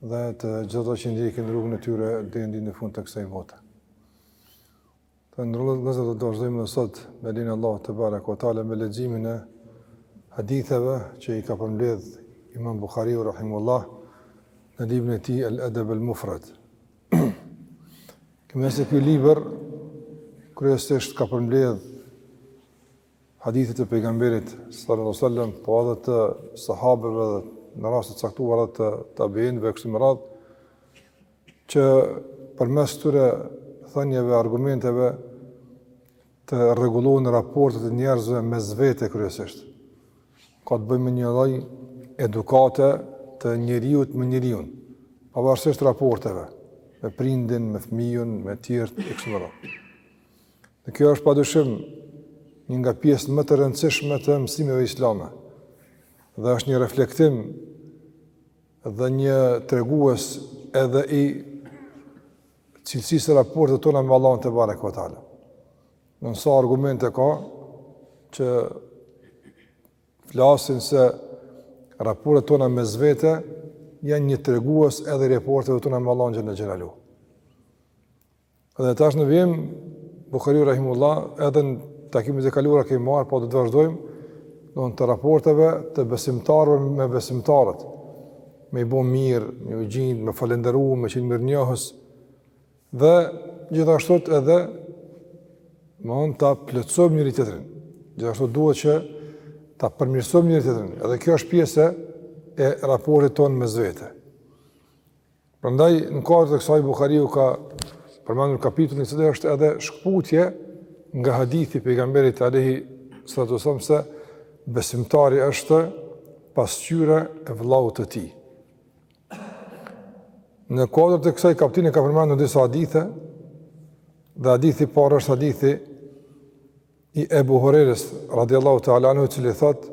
dhe të gjithë ata që ndjekin rrugën e tyre deri në ditën e fundit të kësaj bote. Të nderuar vëllezër do të vazhdojmë ne sot me lejen e Allahut tebareke ue teala me leximin e haditheve që i ka përmbledh Imam Buhariu Rahimullah në librin e tij El Edeb El Mufred. Kemi thënë se ky libër kryesisht ka përmbledh Hadithet e Pejgamberit sallallahu alaihi wasallam, po edhe të sahabeve dhe në raste të caktuara të tabiinëve e kështu me radhë, që përmes këtyre thënieve argumenteve të rregullohen raportet e njerëzve mes vete kryesisht. Ka të bëjë me një lloj edukate të njeriut me njeriun, pavarësisht raporteve me prindin, me fëmijën, me tjerët e kështu Dhe kjo është padyshim një nga pjesët më të rëndësishme të mësimeve islame. Dhe është një reflektim dhe një tregues edhe i cilësisë së raporteve tona me Allahun tebareke ue teala. Në sa argumente ka që flasin se raportet tona mes vete janë një tregues edhe i raporteve tona me Allahun xhel-le xhelaluhu. Dhe tash në vijim, Buhariu Rahimullah, edhe në takimet e kaluara kemi marrë, po do të vazhdojmë, domethënë të raporteve të besimtarëve me besimtarët, me i bo mirë, me iu gjind, me falenderu, me qenë mirënjohës, dhe gjithashtu edhe, domethënë ta plotësojmë njëri-tjetrin, gjithashtu duhet që ta përmirësojmë njëri-tjetrin, edhe kjo është pjesë e raportit tonë mes vete. Prandaj në kuadër të kësaj Buhariu ka përmendur kapitullin i cili është edhe shkëputje nga hadithi i pejgamberit alayhi salatu wasallam se besimtari është pasqyrë e vëllaut të tij. Në kuadër të kësaj kaptine ka përmendur disa hadithe dhe hadithi i parë është hadithi i Ebu Hurejrës, radiallahu ta'ala anhu, i cili thotë,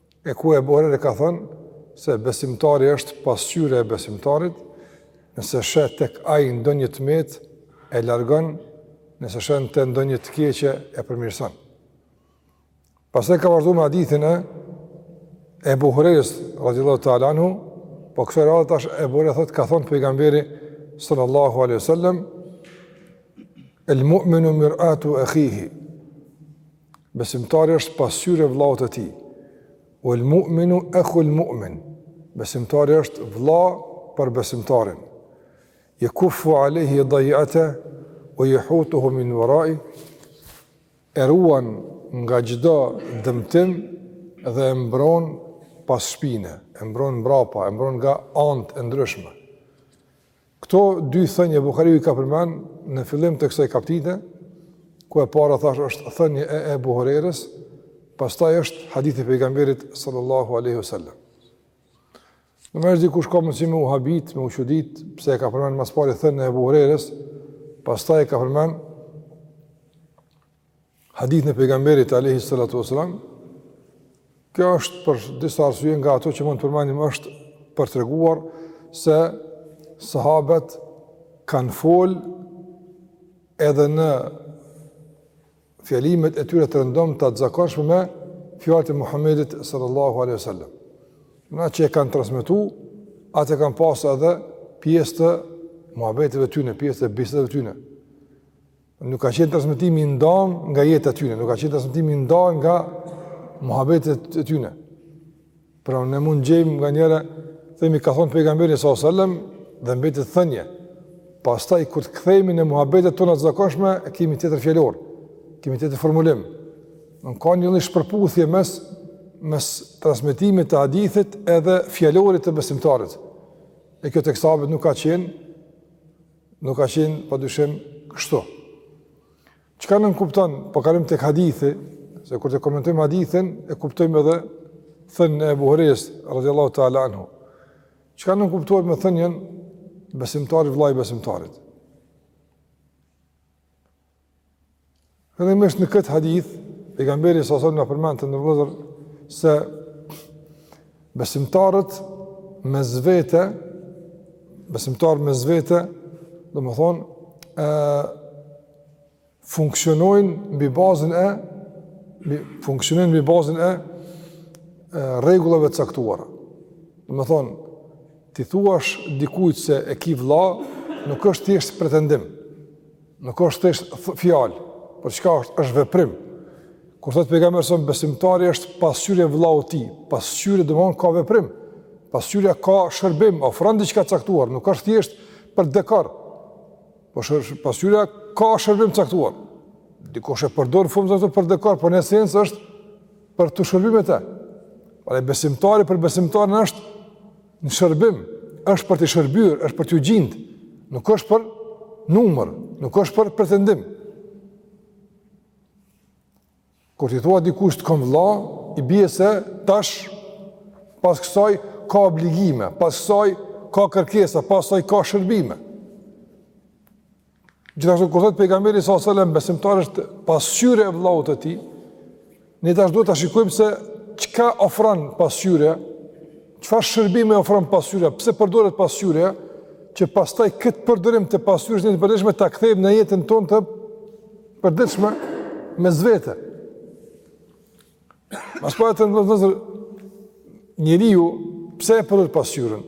E ku Ebu Hurejra ka thënë se besimtari është pasqyrë e besimtarit, nëse sheh tek ai ndonjë të metë e largon, nëse sheh në të ndonjë të keqe e përmirëson. Pastaj ka vazhduar me hadithin e Ebu Hurejrës radhiyallahu ta'ala anhu, po kësaj radhe tash Ebu Hurejra thotë ka thënë pejgamberi sallallahu alaihi wasallam el mu'minu mir'atu akhihi Besimtari është pasqyrë e vëllaut të tij. El mu'minu ehul mu'min. Besimtari është vëlla për besimtarin. Jekuffu alejhi daj'ate, ue jehutuhu min uerai, e ruan nga çdo dëmtim dhe e mbron pas shpine, e mbron mbrapa, e mbron nga anët e ndryshme. Këto dy thënie Buhariu i ka përmend në fillim të kësaj kaptine, ku e para thashë është thënie e Ebu Hurejrës, pastaj është hadithi i pejgamberit sallallahu alaihi wasallam. Në mes dikush ka mundësi me u habit, me u çudit, pse e ka përmend më së pari thënien e Ebu Hurejrës, pastaj e ka përmend Hadithin e pejgamberit alejhi salatu ve selam, kjo është për disa arsye nga ato që mund të përmendim është për të treguar se sahabët kanë fol edhe në fjalimet e tyre të rëndomta, të zakonshme me fjalët e Muhamedit sallallahu alaihi wasallam. Atë që e kanë transmetu, atë e kanë pas edhe pjesë të muhabeteve të tyne, pjesë të bisedave të tyne. Nuk ka qenë transmetimi i ndamë nga jeta e tyne, nuk ka qenë transmetimi i ndamë nga muhabetet e tyne. Pra ne mund gjejmë nganjëherë themi ka thënë pejgamberi sa selam dhe mbetet thënie. Pastaj kur të kthehemi në muhabetet tona të zakonshme, kemi tjetër fjalor, kemi tjetër formulim. Ka një lloj shpërputhje mes mes transmetimit të hadithit edhe fjalorit të besimtarit. E kjo tek sahabët nuk ka qenë Nuk ka qenë pa dyshim kështu. Çka nënkupton, po kalojmë tek hadithi, se kur ta komentojmë hadithin, e kuptojmë edhe thënien e Ebu Hurejrës, radiallahu ta'ala anhu. Çka nënkuptojmë me thënien, besimtari vllai i besimtarit. Fillimisht në këtë hadith, pejgamberi s.a.s. na përmend të ndërlozur se besimtarët mes vete, besimtarët mes vete, domethënë, e, funksionojnë mbi bazën e, funksionojnë mbi bazën e, e rregullave të caktuara. Domethënë, t'i thuash dikujt se e ki vlla, nuk është thjesht pretendim. Nuk është thjesht fjalë, por çka është, është veprim. Kur thot pejgamberi sa besimtari është pasqyrë e vëllaut tij, pasqyrë domethënë ka veprim. Pasqyra ka shërbim, ofron diçka të caktuar, nuk është thjesht për dekor. Po pasqyra ka shërbim të caktuar. Dikush e përdor fundja atë për dekor, por në esencë është për t'u shërbyer me të. Pra besimtari për besimtarin është në shërbim, është për t'i shërbyer, është për t'ju gjind, nuk është për numër, nuk është për pretendim. Kur ti thua dikujt të kom vëlla, i bie se tash pas kësaj ka obligime, pas kësaj ka kërkesa, pas kësaj ka shërbime. Gjithashtu kur thot pejgamberi sallallahu alajhi wasallam besimtari është pasqyrë e vllaut të tij, ne tash duhet ta shikojmë se çka ofron pasqyra, çfarë shërbime ofron pasqyra, pse përdoret pasqyra, që pastaj këtë përdorim të pasqyrës në të përditshme ta kthejmë në jetën tonë të përditshme mes vete. Më së pari të nderuar vëllezër, njeriu, pse e përdur pasqyrën?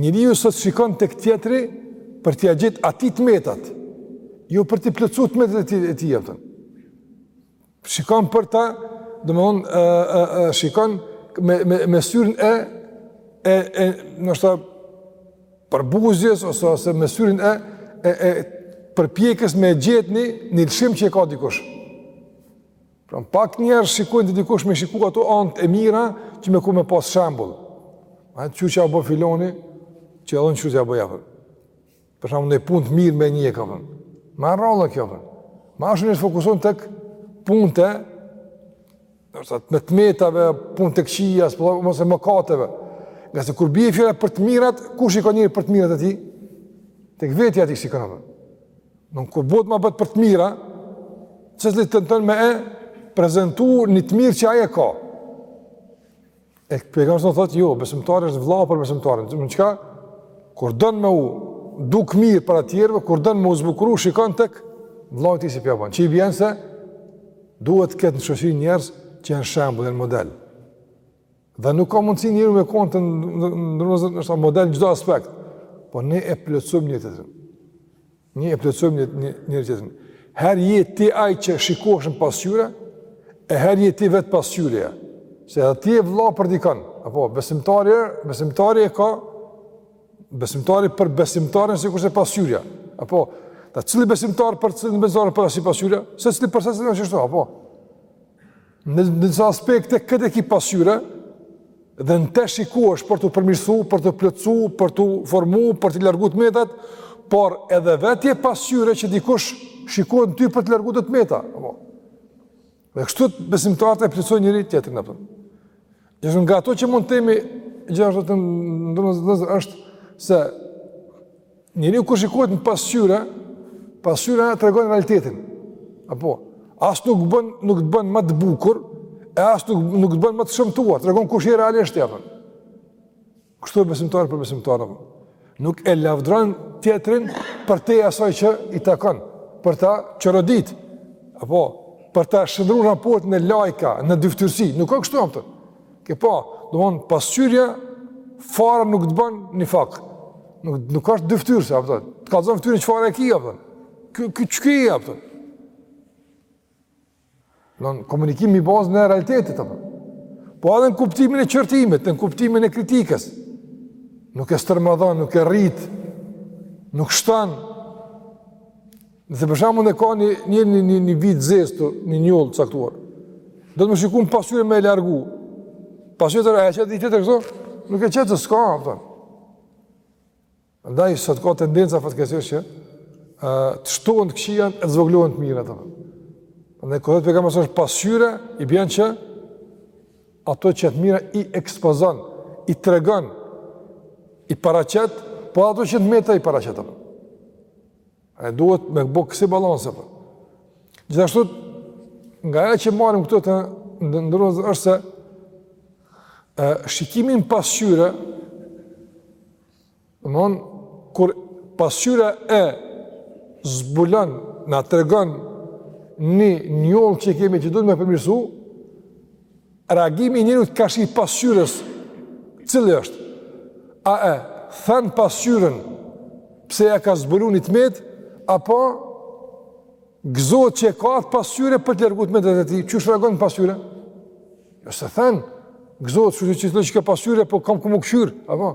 Njeriu sot shikon tek tjetri për t'ia gjetë atij të metat, jo për t'i plotësuar të metat e tij e tij atë. Shikon për ta, domthon ë ë ë shikon me me me syrin e e e ndoshta përbuzjes ose ose me syrin e e e përpjekjes me gjet ni një lëshim që e ka dikush. Pra pak njerëz shikojnë te dikush me shiku ato anët e mira që me ku me pas shembull. Atë çka po e bo filani, që edhe në qyqja bo jepër. Për shembull një punë të mirë me një e ka përën. Ma rrallë kjo përën. Ma ashtë njështë fokuson tek punët e, e të metave, punët e këqija, ose mëkateve. Ngase kur bie fjala për të mirat, ku shikon njeri për të mirat e tij? Tek vetja e tij shikon apër. Nuk kur bëhet më bëhet për të mira, secili tenton me e prezantu një të mirë që ai e ka. E pejgamberi sa thotë, jo, besimtari është vëlla për besimtarin. Në çka? Kur don me u duk mirë para tjerëve, kur don me u zbukuru, shikon tek vëllau i tij si p'ja bën. Që i bjen se duhet të ketë në shoqëri njerëz që janë shembull, janë model. Dhe nuk ka mundësi njeri me konë të nderuar vëllezër ndoshta model në çdo aspekt. Po ne e plotësojmë njëri tjetrin. Ne e plotësojmë një, një, njëri tjetrin. Herë je ti ai që shikohesh në pasqyre, e herë je ti vetë pasqyrja. Se edhe ti je vlla për dikën. Apo, besimtari, besimtari e ka, besimtari për besimtarin sikurse pasqyra. Apo, secili besimtar për secilin besimtar është si pasqyre, secili për secilin kështu, apo. Në disa aspekte këtë e ki pasqyre dhe në te shikohesh për t'u përmirësu, për t'u plotësu, për t'u formu, për të largu të metat, por edhe vet je pasqyre që dikush shikohet në ty për të largu ato të meta. Dhe kështu besimtarët e plotësojnë njëri tjetrin në përmë. Gjithashtu nga ato që mund të themi, gjithashtu të nderuar vëllezër është se njeriu kur shikohet në pasqyrë, pasqyra na tregon realitetin. Apo, as nuk, bën, nuk të bën më të bukur, e as nuk, nuk të bën më të shëmtuar, tregon kush je realisht apo. Kështu besimtari për besimtarin, nuk e lavdron tjetrin përtej asaj që i takon, për ta çorodit. Apo për ta shndërru raportin në lajka, në dyftyrsi, nuk ka kështu apo. Ke pa, domethënë pasqyra fare nuk të bën nifak. Nuk nuk ka dyftyrsi apo. Të kallzon fytyrën çfarë e ke apo. Ky ky ç'ke apo. Në komunikimi në bazë të realitetit, apo. Po edhe në kuptimin e qërtimit, në kuptimin e kritikës. Nuk e stërmadhon, nuk e rrit, nuk shton. Nëse për shembull e ka një një një një, një vijë të zezë këtu, një njollë të caktuar. Do ti me shiku në pasqyrë me e largu. Pasqyra s'ta qet një tjetër këtu, nuk e qet te s'ka, apo. Andaj sot ka tendenca fatkeqësisht që ë të shtohen të këqijat e të zvogëlohen të mirat. Andaj kur thotë pejgamberi është pasqyrë, i bjen që ato që të mira i ekspozon, i tregon, i paraqet, po ato që të meta i paraqet. Apo e duhet me bë kësi balans apo. Gjithashtu nga ajo që marrim këtu të nderuar është se ë shikimi në pasqyrë Domthon kur pasqyra e zbulon na tregon një njollë që kemi që duhet me përmirësu, reagimi i njeriut karshi pasqyrës, cilë është? A e then pasqyrën, pse ia ka zbulu një të metë, apo Gëzohet që e ka atë pasqyrë për ta largu të metën e tij, qysh reagon në pasqyrë? Jo s'e then, gëzohet që që që që ka pasqyrë, po kam ku me u kqyr, apo?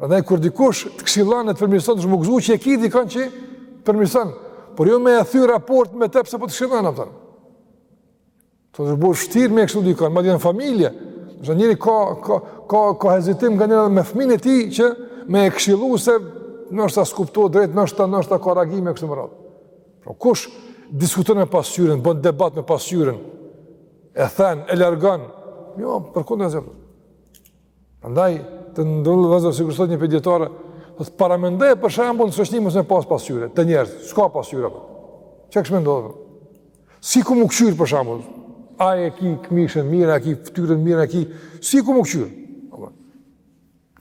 Prandaj kur dikush të këshillon e të përmirëson, është me u gëzu që e ki dikon që të përmirëson, por jo me e thy raportin me te pse po të këshillon apo. Sot është bërë shtirë me e këshillu dikon, madje në familje, sa njeriu ka, ka, ka, ka hezitim nganjëherë me fëmijën e tij që me e këshillu se noshta s'kupton drejt, noshta, noshta ka reagime kështu me radhë. Pra, po kush diskuton me pasqyrën, bën debat me pasqyrën, e then, e largon, jo, përkundrazi. Andaj, të nderuar vëllezër, sikur sot një pëjdjetare, dhe ti paramendoje për shembull në shoqni mos me pas pasqyrë, te njerëzit, s'ka pasqyrë, për. çka kish me ndodhë, s'ki ku me u kqyr për shembull, a e ki këmishën mirë, a ki fytyrën mirë, a ki, s'ki ku me u kqyr,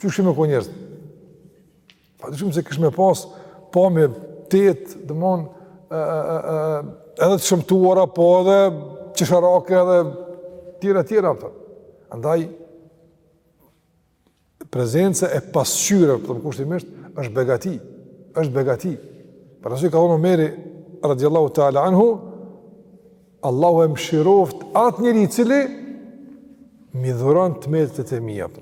qysh me kon njerëzit, Padyshim se kishim me pas pamje të, domethënë, e, e, e, edhe të shëmtuara, po edhe qesharake edhe tjera e tjera, apo. Andaj, prezenca e pasqyrës, po them kushtimisht, është begati, është begati. Për atë ka thonë Omeri, radiallahu ta'ala anhu, Allahu e mëshiroft atë njeri i cili m'i dhuron të metat e mia, apo.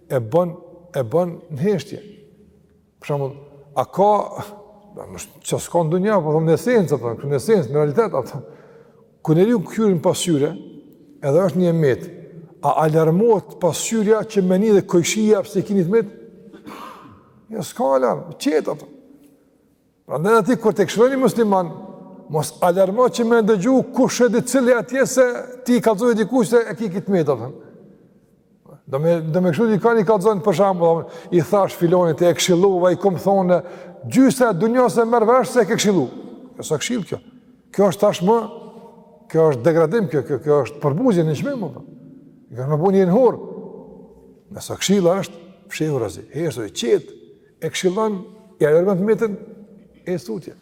e bën e bën në heshtje. Për shembull, a ka çka s'ka ndonjë, po në esencë, po në esencë, në realitet apo. Kur njeriu këqyr në pasqyrë, edhe është një e metë. A alarmohet pasqyra që me ni edhe kojshia se e ki një të metë? Jo, s'ka alarm, qetë apo. Prandaj dhe ti, kur ta këshillon një musliman, mos alarma që me ndëgju kushedi cili atje se ti i kallzoj dikujt se e ki këtë të metë, apo. Do me, do me këshillu njëkah njëkah kallzojnë për shembull, i thash filanit e këshilova, i kom thonë, gjysa e dunjasë e merr vesh se e këshillove. Kjo s'a këshillë kjo. Kjo është tashmë, kjo është degradim kjo, kjo, kjo është përbuzje nënçmim, apo. Kjo është me bo njeriun hor. Ndërsa këshilla është, fshehurazi, heshtur dhe qetë, E këshillon, ia largon të metën, në heshtje.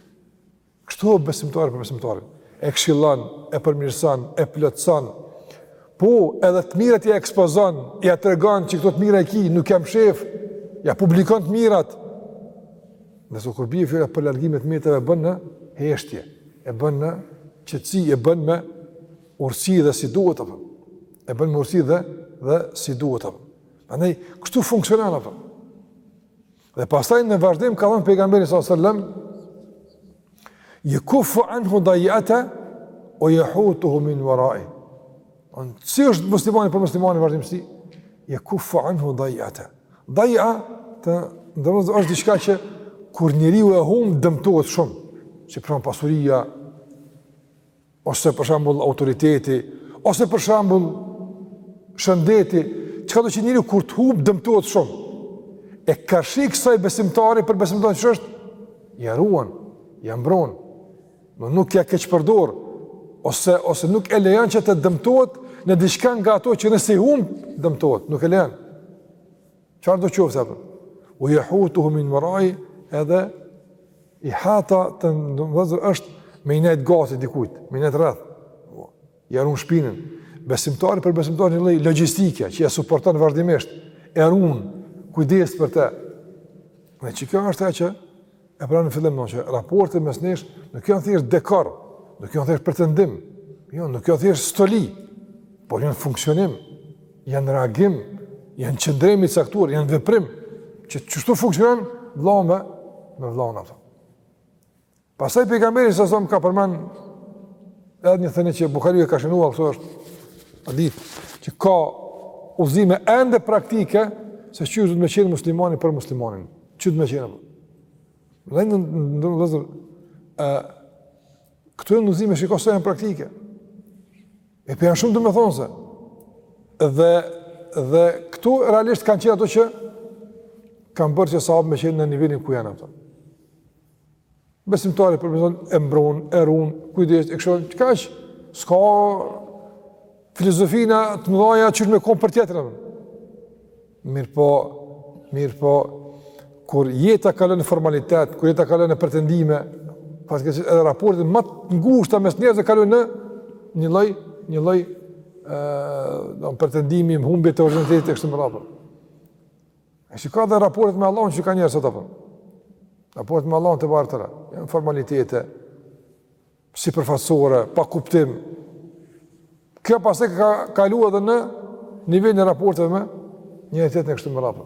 Kështu besimtari për besimtarin. E këshillon, e përmirëson, e plotëson. Po, edhe të mirat ia ekspozon, ia tregon që këto të mirë e ki, nuk ia mshef, ia publikon të mirat. Ndërsa kur bje fjala për largim të të metave, bën në heshtje, e bën në qetësi, e bën me urtësi dhe si duhet, e bën me urtësi dhe, dhe si duhet. Andaj, kështu funksionon apo. Dhe pastaj në vazhdim ka thënë pejgamberi s.a.s. Jekuffu anhu daj'atehu, ue jehutuhu min veraihi. Si është muslimani për muslimanin në vazhdim si? Jekuffu anhu daj'atehu. Daj'a, të nderuar është diqka që kur njeriu e hum dëmtohet shumë, si prona, pasuria, ose për shembull autoriteti, ose për shembull shëndeti, çka do që njeriu kur ta humb dëmtohet shumë. E karshi kësaj besimtari për besimtarin si është ia ruan, ia mbron. Nuk ia keqpërdor ose ose nuk e lejon që të dëmtohet në diçka nga ato që nëse i humb dëmtohet, nuk e lejon. Çfarëdo qoftë, apo? Ue jehutuhu min veraihi edhe ihata të nderuar është me i nejt gati dikujt, me i nejt rreth, ia run shpinën. Besimtari për besimtarin një lloj logistike që e suporton vazhdimisht, e run, kujdeset për te. Dhe që kjo është e që E pra në fillim që raportet mes nesh nuk janë thjesht dekor, nuk janë thjesht pretendim, jo, nuk janë thjesht stoli, por janë funksionim, janë reagim, janë qëndrim i caktuar, janë veprim që qështu funksionon vëllai me me vëllain atë. Pastaj pejgamberi alejhi selam ka përmend edhe një thënie që Buhariu e ka shënuar këtu është hadith që ka udhëzime ende praktike se qysh duhet me qenë muslimani për muslimanin. Qysh duhet me qenë apo? Dhe në ndër vëllezër, e, këtu janë udhëzime shiko se janë praktike. E po janë shumë domethënë se. Dhe, dhe këtu realisht kanë qenë ato që kanë bërë që sahabët me qenë në nivelin ku janë ata. Besimtari për mëzën e mbron, e run, kujdeset, e kështu, kaq ka, s'ka filozofina të mëdhaja qysh me kon për tjetrin. Mirëpo, mirëpo, kur jeta kalon në formalitet, kur jeta kalon në pretendime, pastaj edhe raportet më të ngushta mes njerëzve kalojnë në një lloj, një lloj ë, do të pretendimi, humbje të orientimit e kështu me radhë. E si ka edhe raportet me Allahun që ka njerëz sot për. Raportet me Allahun të varfëra janë, formalitete, sipërfaqësore, pa kuptim. Kjo pastaj ka kalu edhe në nivelin e raporteve me njëri-tjetrin e kështu me radhë.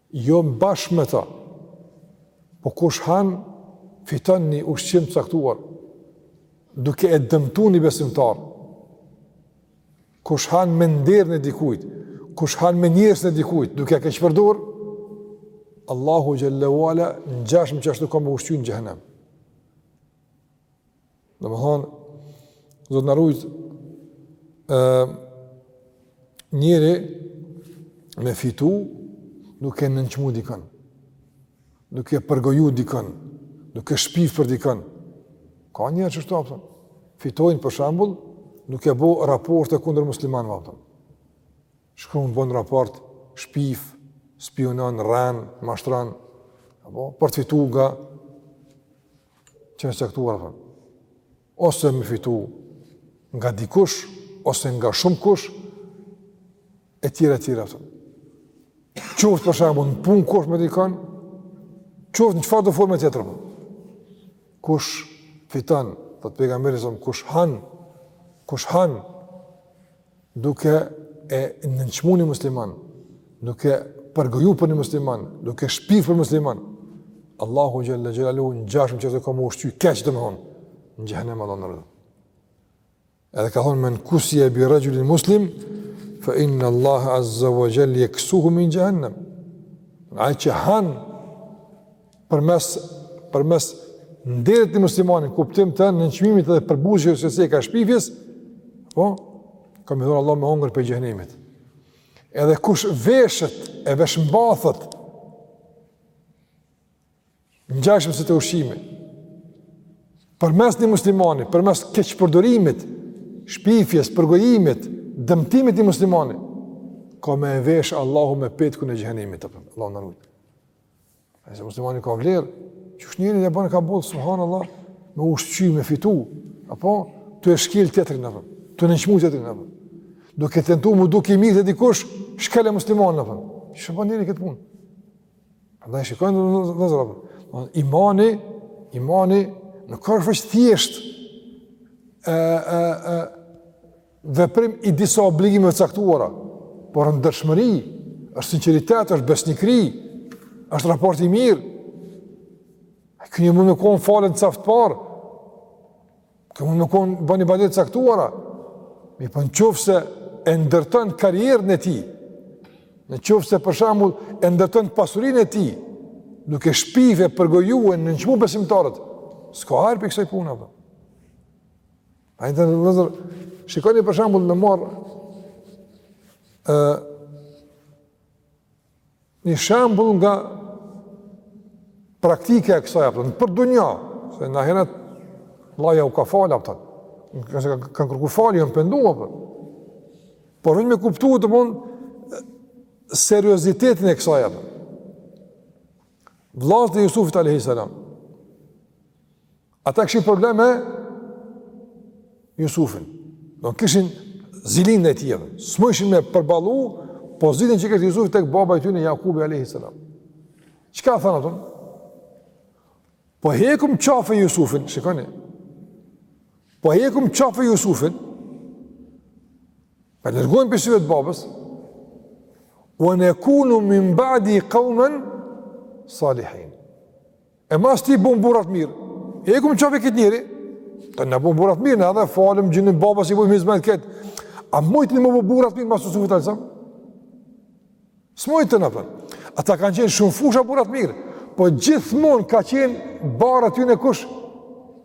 Jo bashkë me ta, po kush han, fiton një ushqim të caktuar, duke e dëmtu një besimtar, kush han me nderin e dikujt, kush han me njerëzinë e dikujt, duke e keqpërdor, Allahu Xhele ue ala ngjashëm qashtu ka me ushqy në xhehenem. Domethënë, Zot na rujt, njeri me fitu duke nënçmu dikën, duke përgoju dikën, duke shpif për dikën. Ka njerëz qështu apëtën, fitojnë për shembull, duke bo raporte kundër muslimanëve apëtën. Shkrun, bon raport, shpif, spiunon, rren, mashtron, apo, për të fitu nga qenie e caktuar dhe, ose me fitu nga dikush, ose nga shumë kush, e tjera, e tjera, të. Qoftë për shembull në punë kush me dikon, qoftë në çfarëdo forme tjetër, për. kush fiton, thotë pejgamberi alejhi selam, kush han, kush han, duke e nënçmu një musliman, duke përgoju për një musliman, duke shpif për musliman, Allahu xhel-le xhelaluhu ngjashëm që ka mu ushqy, keq domethonë, në xhehenem Allahu na rujt. Edhe ka thonë, men kusije bi rexhulin muslim, fe inne Allahe azze ue xhel-le jeksuhu min xhehenem. Ai që han, përmes përmes nderit të muslimanit, kuptim të nënçmimit dhe përbuzjes ose shpifjes, po ka me dhonë Allahu me hongër prej xhehenemit. Edhe kush veshet e veshmbathet ngjashëm si te ushqimi. Përmes një muslimani, përmes keqpërdorimit, shpifjes, përgojimit, dëmtimit një muslimani, ka me e vesh Allahu me petkun e xhehenemit, Allahu na rujtë. E se muslimani ka vlerë, qysh njeri e bën kabull, subhanallah, me ushqy, me fitu, apo, tu e shkel tjetrin, tu nënçmu tjetrin, duke tentu mu duk i mirë te dikush, shkele muslimanin, në fërë, qysh e bën njeri këtë punë. Andaj shikoni dhe dhe dhe dhe imani, imani, nuk është thjesht, e, e, e, veprim i disa obligimeve të caktuara, por është ndershmëri, është sinqeritet, është besnikëri, është raport i mirë. Ky njeri mund me kon falet në saf të parë. Ky mund me kon bën ibadete të caktuara. Mirëpo në qoftë se e ndërton karrierën e tij, në qoftë se për shembull e ndërton pasurinë e tij, duke shpif, përgoju e nënçmu besimtarët, s'ka hajr prej kësaj pune, a kupton. Andaj vëllezër, shikoni për shembull me marrë uh, një shembull nga praktika e kësaj, a kupton, për dunja, se në ahiret, Allahu jau ka falë, a kupton, se kanë kërku falje, janë pendu, a kupton, por unë me kuptu, domethonë, seriozitetin e kësaj, a kupton, vllazit e Jusufit a.s. Ata kishin problem me Jusufin. Domethonë kishin zili ndaj tij. S'mujshin me përballu pozitën që kishte Jusufi tek baba i tyre Jakubi alayhis salam. Çka thanë ata? Po e hekim qafe Jusufin, shikoni. Po e hekim qafe Jusufin. Po e largojmë prej syve të babës, ue nekunu min badi kaumen salihin. E mas t'i bën burrat mirë. E ku më çove këtë njeri? Të na bën burrat mirë, na edhe falëm gjinin baba si po bën hizmet kët. A mujt me bo burrat mirë mas Jusufit alejhi selam? S'mujt të na bën. Ata kanë qenë shumë fusha burrat mirë, po gjithmonë ka qenë para tyne kush?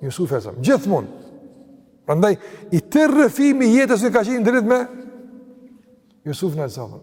Jusufi alejhi selam. Gjithmonë. Prandaj i tërë rrëfimi i jetës në ka qenë në dritë me Jusufin alejhi selam.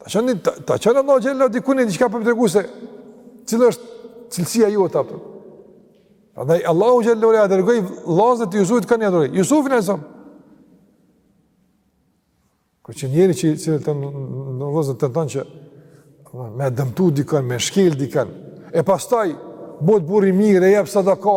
Ta qënë, ta, ta qënë Allahu xhele dikun një diçka për me tregu se cila është cilësia jote apo. Prandaj, Allahu xhele ala dërgoi vllaznit e Jusufit ka një dërgoi. Jusufin alejhi selam. Kur që njeri që cilë tenton vazhdon tenton që me dëmtu dikën, me shkel dikën, e pastaj, bohet burri mirë, e jep sadaka,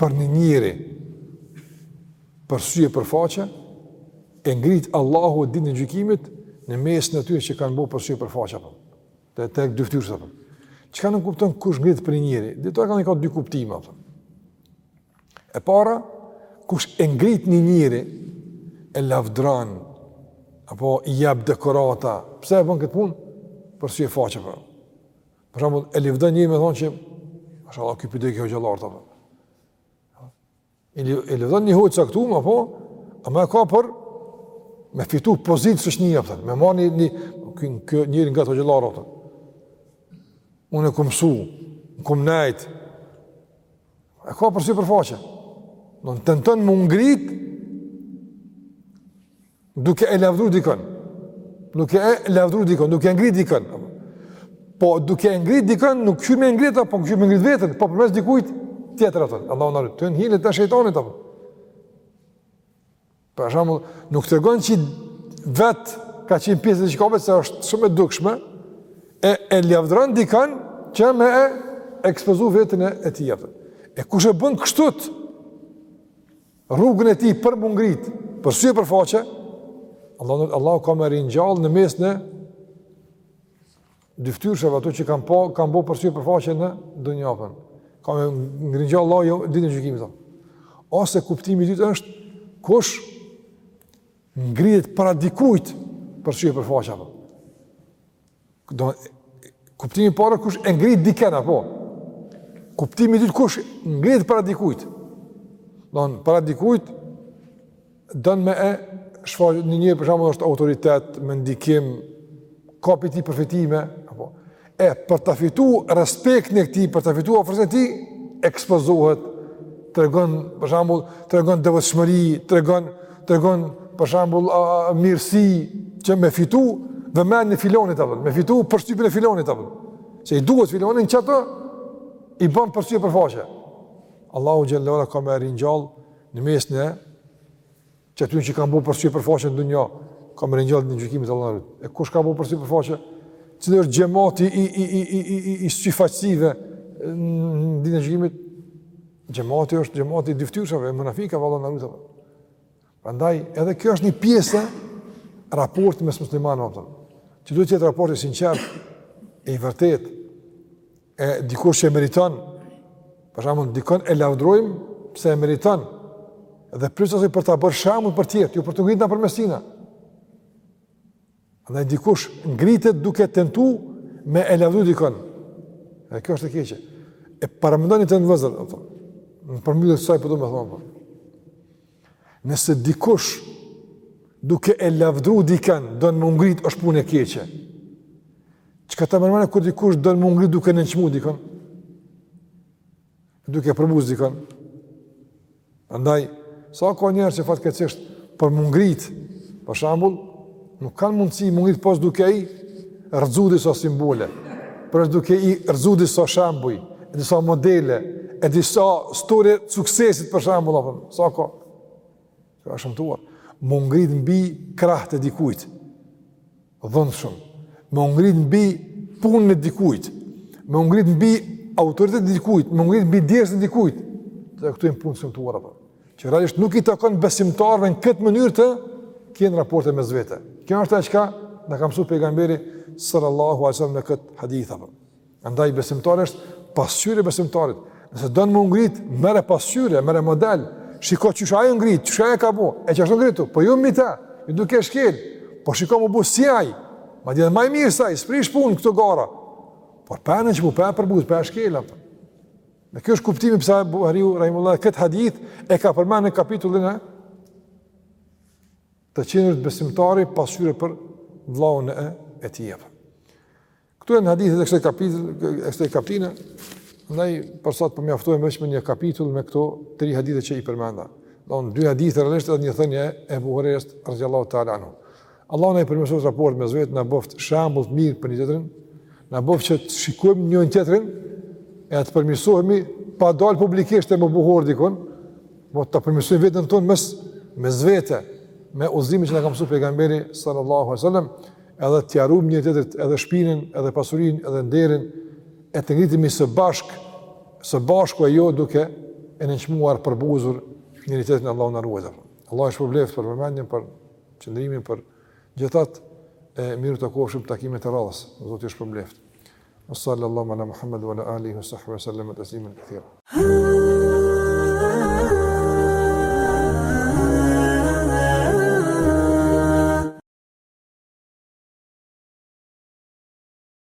për një njeri për sy e për faqe, e ngrit Allahu ditën e gjykimit në mesin e tyre që kanë bo për sy e për faqe, për. dhe te dyftyrëshat, për. çka nënkupton kush ngrit për një njeri, dhe të e ka, ka dy kuptime, për. e para, kush e ngrit një njeri, e lavdron, apo i jep dekorata, pse e bën këtë punë, për sy e faqe, për. Për shembull, e lëvdon njeri me thonë që mashallah ky pi te hoxhallarët apo. E lëvdon një hoxhë t'caktum, apo ama e ka për me fitu pozitë shoqnia, apo, me marrë një, një, një, njeri ngat hoxhallarëve, apo. Unë e kam shku, kam nejt, e ka për sy për faqe. Don tenton m'u ngrit, Duke e lavdru dikën. Duke e lavdru dikën, duke e ngri dikën. Po duke e ngri dikën, nuk qysh me ngri ta, po qysh me ngri vetën, po përmes dikujt tjetër apo. Allah në rritë, të në hilet e shejtanit apo. Për shembull, nuk tregon që vetë ka qenë pjesë e diçkave se është shumë e dukshme, e, e lavdron dikën që me e ekspozu vetën e, e tij apo. E kush e bën kështut, rrugën e tij për mu ngrit, për sy e për faqe, Allahu Allahu ka me ringjall në mesin e dyftyrshave ato që kanë pa, kanë bërë për sy e për faqe në dunja apo. Ka me ringjall Allahu jo, ditën e gjykimit. Ose kuptimi i dytë është kush ngrihet para dikujt për sy e për faqe apo. Do kuptimi i parë kush e ngrit dikën apo? Kuptimi i dytë kush ngrit para dikujt? Don para dikujt don me e shfaqë një njeri për shembull është autoritet me ndikim ka pi tij përfitime apo e për ta fituar respektin e këtij, për ta fituar afërsinë e tij, ekspozohet, tregon për shembull, tregon devotshmëri, tregon tregon për shembull mirësi që me fitu vëmendjen e filonit apo me fitu përshtypjen e filonit apo se i duhet filonin çato i bën për sy e për faqe Allahu xhelle ue ala ka me ringjall në mes në çatyne që kanë bë për sy e për faqe në dunja ka me ringjall në gjykimin e Allahut e kush ka bë për sy e për faqe cili është xhemati i, i, i, i, i, i syfaqësive në ditën e gjykimit, Xhemati është xhemati i dyftyrshave, munafikave Allahu na ruaj. Prandaj edhe kjo është një pjesë raporti mes muslimanëve apo. Që duhet të jetë raport i sinqert, i vërtet. E dikush që e meriton, për shembull, dikon e lavdrojmë pse e meriton. Dhe pikërisht për ta bërë shembull për të tjerë, jo për t'u ngritur nëpërmes tina. Dhe dikush ngritet duke tentu me e lavdu dikon. Dhe kjo është e keqe. E paramendoni të ndërun vëllezër, në përmbyllje të saj po du me thonë. Nëse dikush duke e lavdu dikon, don me u ngrit është punë e keqe. Çka të merr mendja kur dikush don me u ngrit duke e nënçmu dikon? duke përbuz dikon. Andaj, sa ka njerëz që fatkeqësisht për me u ngrit, për shembull, nuk kanë mundësi me u ngrit pos duke i rrëzu disa simbole, pos duke i rrëzu disa shembuj, e disa modele, e disa storje suksesit për shembull, apo, sa ka? Që ka shëmtuar? Me u ngrit mbi krahët e dikujt. dhunshëm, me u ngrit mbi punën e dikujt, me u ngrit mbi autoritetin e dikujt, me u ngrit mbi djersën e dikujt. Dhe këto janë punë t'shëmtuara apo. Që realisht nuk i takon besimtarëve në këtë mënyrë të kanë raporte mes vete. Kjo është ajo çka na ka mësuar pejgamberi sallallahu alajhi wasallam në këtë hadith apo. Andaj besimtari është pasqyrë e besimtarit. Nëse don me u ngrit, merre pasqyrë, merre model. Shiko qysh ai u ngrit, qysh ai ka bo. E qashtu ngritu? Po jo mbi ta, jo duke shkel. Po shiko me bo si ai. Madje më mirë se ai s'prish punë këto gara. Por pa nënçmu pa përbuz, pa shkel apo. Dhe kjo është kuptimi pse Buhariu rahimehullah kët hadith e ka përmendur në kapitullin e të qenërit besimtari pasqyrë për vllaun e e tij. Këto janë hadithet e këtij kapitulli, e kësaj kaptine, ndaj për sot po mjaftojmë vetëm një kapitull me këto tri hadithe që i përmenda. Don dy hadithe realisht edhe një thënie e Ebu Hurejrës radhiyallahu ta'ala anhu. Allahu na i përmirësoftë raportet mes vete, na bëft shembull të mirë për njëri-tjetrin, na bëft që të shikojmë njëri-tjetrin e të përmirësohemi pa dalë publikisht e me e luftu dikon, po të përmirësojmë veten tonë mes mes vete, me udhëzimin që na ka mësuar pejgamberi sallallahu alaihi wasallam. edhe t'ja rujmë njëri-tjetrit edhe shpinën, edhe pasurinë, edhe nderin, e të ngritemi së bashk, së bashku e jo duke e nënçmuar përbuzur njëri-tjetrin Allahu na ruajtë. Allahu ju shpërbleftë për vëmendjen, për qëndrimin, për gjitha të mirat u takofshim takimet e radhës. Zoti ju shpërbleftë. وصلى الله على محمد وعلى اله وصحبه وسلم تسليما كثيرا